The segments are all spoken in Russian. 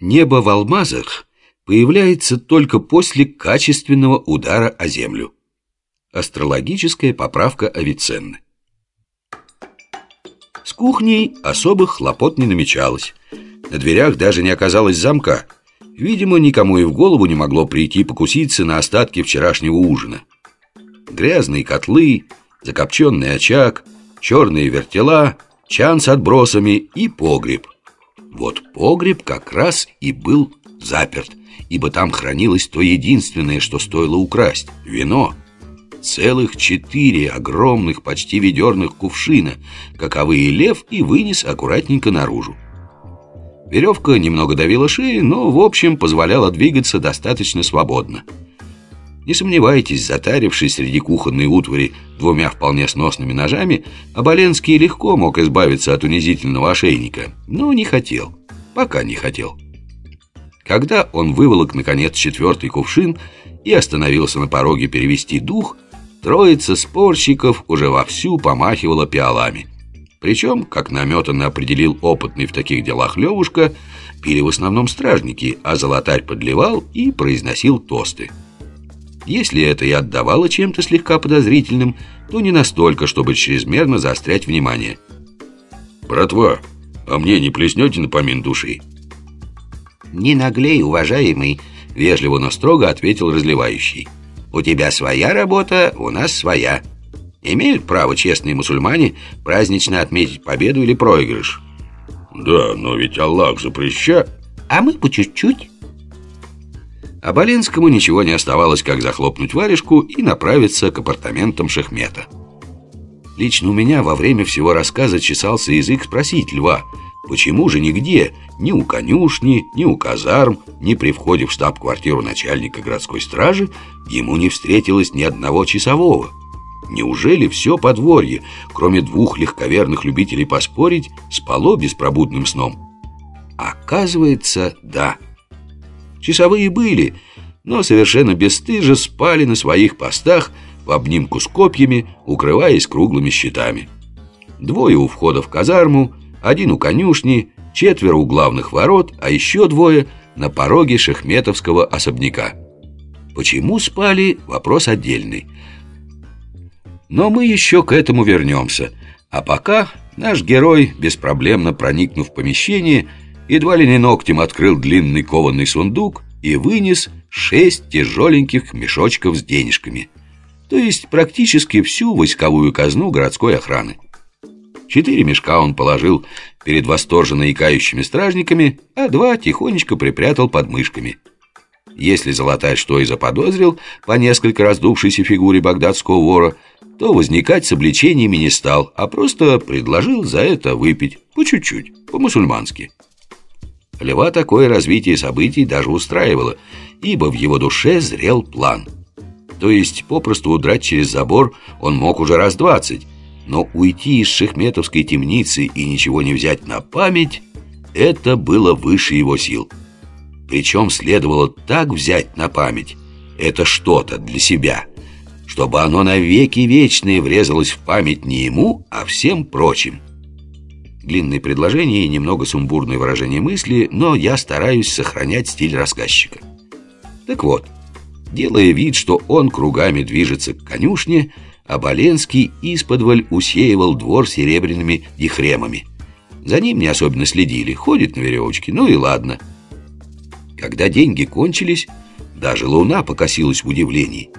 Небо в алмазах появляется только после качественного удара о землю. Астрологическая поправка Авиценны. С кухней особых хлопот не намечалось. На дверях даже не оказалось замка. Видимо, никому и в голову не могло прийти покуситься на остатки вчерашнего ужина. Грязные котлы, закопченный очаг, черные вертела, чан с отбросами и погреб. Вот погреб как раз и был заперт, ибо там хранилось то единственное, что стоило украсть – вино. Целых четыре огромных, почти ведерных кувшина, каковые лев и вынес аккуратненько наружу. Веревка немного давила шеи, но, в общем, позволяла двигаться достаточно свободно. Не сомневайтесь, затарившись среди кухонной утвари двумя вполне сносными ножами, Оболенский легко мог избавиться от унизительного ошейника, но не хотел, пока не хотел. Когда он выволок, наконец, четвертый кувшин и остановился на пороге перевести дух, троица спорщиков уже вовсю помахивала пиалами. Причем, как наметанно определил опытный в таких делах Левушка, пили в основном стражники, а золотарь подливал и произносил тосты. Если это и отдавало чем-то слегка подозрительным, то не настолько, чтобы чрезмерно заострять внимание. «Братва, а мне не плеснете на помин души?» «Не наглей, уважаемый», — вежливо, но строго ответил разливающий. «У тебя своя работа, у нас своя. Имеют право честные мусульмане празднично отметить победу или проигрыш?» «Да, но ведь Аллах запрещает...» «А мы по чуть-чуть». А Болинскому ничего не оставалось, как захлопнуть варежку и направиться к апартаментам Шахмета. Лично у меня во время всего рассказа чесался язык спросить льва — Почему же нигде, ни у конюшни, ни у казарм, ни при входе в штаб-квартиру начальника городской стражи ему не встретилось ни одного часового? Неужели все подворье, кроме двух легковерных любителей поспорить, спало беспробудным сном? Оказывается, да. Часовые были, но совершенно бесстыже спали на своих постах в обнимку с копьями, укрываясь круглыми щитами. Двое у входа в казарму, один у конюшни, четверо у главных ворот, а еще двое на пороге шахметовского особняка. Почему спали – вопрос отдельный. Но мы еще к этому вернемся. А пока наш герой, беспроблемно проникнув в помещение, едва ли не ногтем открыл длинный кованный сундук и вынес шесть тяжеленьких мешочков с денежками. То есть практически всю войсковую казну городской охраны. Четыре мешка он положил перед восторженно икающими стражниками, а два тихонечко припрятал под мышками. Если золотай что и заподозрил по несколько раздувшейся фигуре багдадского вора, то возникать с обличениями не стал, а просто предложил за это выпить по чуть-чуть, по-мусульмански. Льва такое развитие событий даже устраивало, ибо в его душе зрел план. То есть попросту удрать через забор он мог уже раз двадцать, но уйти из шахметовской темницы и ничего не взять на память – это было выше его сил. Причем следовало так взять на память – это что-то для себя, чтобы оно навеки вечные врезалось в память не ему, а всем прочим. Длинное предложение и немного сумбурное выражение мысли, но я стараюсь сохранять стиль рассказчика. Так вот, делая вид, что он кругами движется к конюшне – а Боленский исподволь усеивал двор серебряными дихремами. За ним не особенно следили, ходит на веревочке, ну и ладно. Когда деньги кончились, даже луна покосилась в удивлении.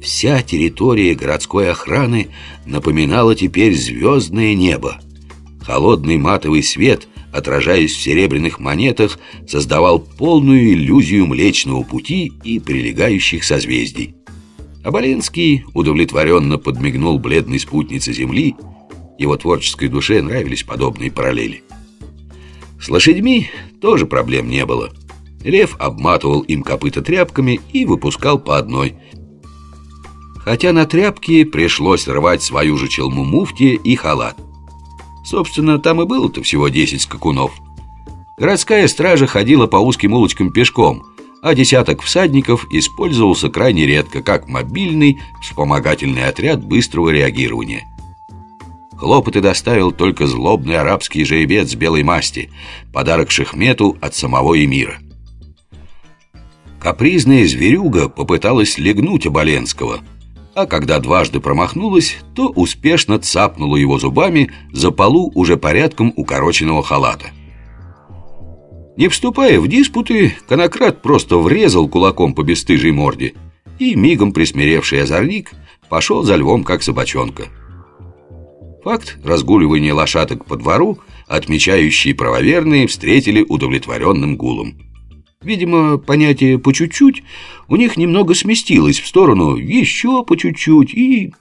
Вся территория городской охраны напоминала теперь звездное небо. Холодный матовый свет, отражаясь в серебряных монетах, создавал полную иллюзию Млечного Пути и прилегающих созвездий. Оболенский удовлетворенно подмигнул бледной спутнице Земли. Его творческой душе нравились подобные параллели. С лошадьми тоже проблем не было. Лев обматывал им копыта тряпками и выпускал по одной. Хотя на тряпки пришлось рвать свою же челму муфти и халат. Собственно, там и было-то всего 10 скакунов. Городская стража ходила по узким улочкам пешком – а десяток всадников использовался крайне редко как мобильный вспомогательный отряд быстрого реагирования. Хлопоты доставил только злобный арабский жеребец белой масти, подарок Шехмету от самого эмира. Капризная зверюга попыталась легнуть Оболенского, а когда дважды промахнулась, то успешно цапнула его зубами за полу уже порядком укороченного халата. Не вступая в диспуты, конократ просто врезал кулаком по бесстыжей морде, и мигом присмиревший озорник пошел за львом, как собачонка. Факт разгуливания лошадок по двору, отмечающие правоверные, встретили удовлетворенным гулом. Видимо, понятие «по чуть-чуть» у них немного сместилось в сторону «еще по чуть-чуть» и...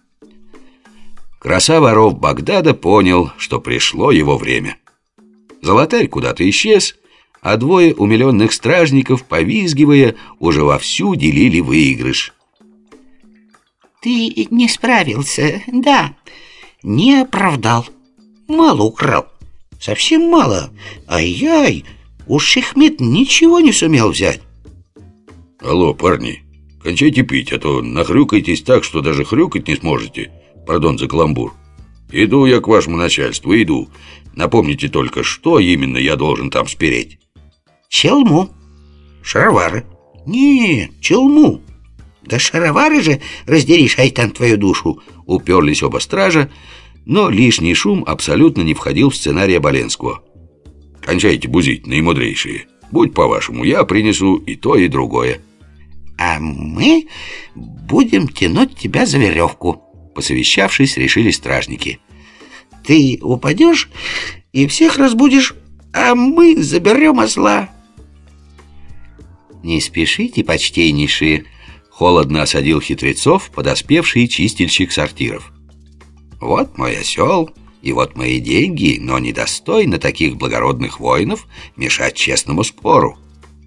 Краса воров Багдада понял, что пришло его время. Золотарь куда-то исчез, а двое умиленных стражников, повизгивая, уже вовсю делили выигрыш. «Ты не справился, да, не оправдал, мало украл, совсем мало, ай-яй!» Уж Шехмет ничего не сумел взять. Алло, парни, кончайте пить, а то нахрюкайтесь так, что даже хрюкать не сможете. Пардон за каламбур. Иду я к вашему начальству, иду. Напомните только, что именно я должен там спереть. Челму. Шаровары. Не, челму. Да шаровары же, раздери, шайтан, твою душу. Уперлись оба стража, но лишний шум абсолютно не входил в сценарий Оболенского. Кончайте бузить, наимудрейшие. Будь по-вашему, я принесу и то, и другое. А мы будем тянуть тебя за веревку. Посовещавшись, решили стражники. Ты упадешь и всех разбудишь, а мы заберем осла. Не спешите, почтеннейшие, холодно осадил хитрецов подоспевший чистильщик сортиров. Вот мой осел, и вот мои деньги, но недостойно таких благородных воинов мешать честному спору.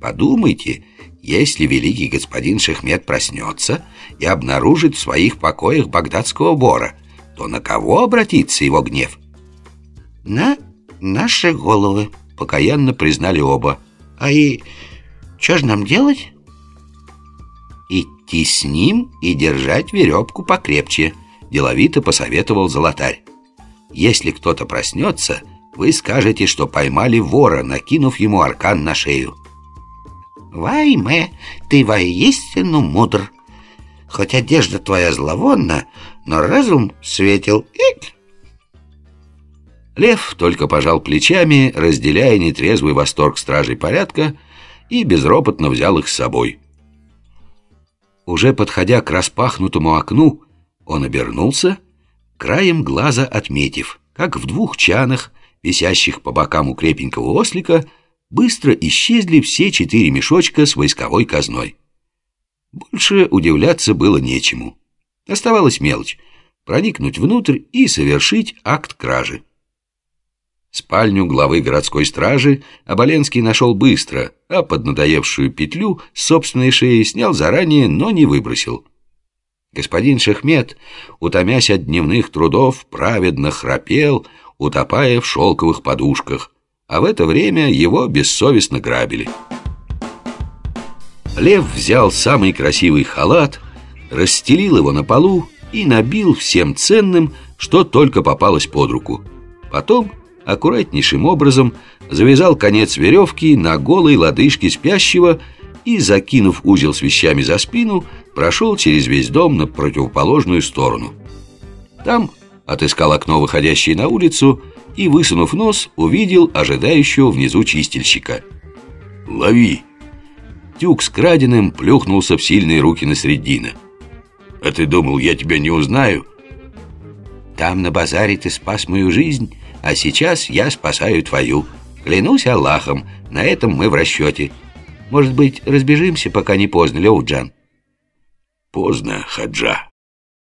Подумайте, если великий господин Шехмет проснется и обнаружит в своих покоях багдадского бора, то на кого обратится его гнев? На наши головы, покаянно признали оба. А и что же нам делать? Идти с ним и держать веревку покрепче, деловито посоветовал золотарь. Если кто-то проснется, вы скажете, что поймали вора, накинув ему аркан на шею. Вайме, ты воистину мудр. Хоть одежда твоя зловонна, но разум светил. Лев только пожал плечами, разделяя нетрезвый восторг стражей порядка, и безропотно взял их с собой. Уже подходя к распахнутому окну, он обернулся краем глаза отметив, как в двух чанах, висящих по бокам у крепенького ослика, быстро исчезли все четыре мешочка с войсковой казной. Больше удивляться было нечему. Оставалась мелочь — проникнуть внутрь и совершить акт кражи. Спальню главы городской стражи Оболенский нашел быстро, а поднадоевшую петлю с собственной шеи снял заранее, но не выбросил. Господин Шехмет, утомясь от дневных трудов, праведно храпел, утопая в шелковых подушках, а в это время его бессовестно грабили. Лев взял самый красивый халат, расстелил его на полу и набил всем ценным, что только попалось под руку. Потом аккуратнейшим образом завязал конец веревки на голой лодыжке спящего и, закинув узел с вещами за спину, прошел через весь дом на противоположную сторону. Там отыскал окно, выходящее на улицу, и, высунув нос, увидел ожидающего внизу чистильщика. «Лови!» Тюк с краденым плюхнулся в сильные руки на средина. «А ты думал, я тебя не узнаю?» «Там на базаре ты спас мою жизнь, а сейчас я спасаю твою. Клянусь Аллахом, на этом мы в расчете. Может быть, разбежимся, пока не поздно, Леуджан?» Поздно, Хаджа.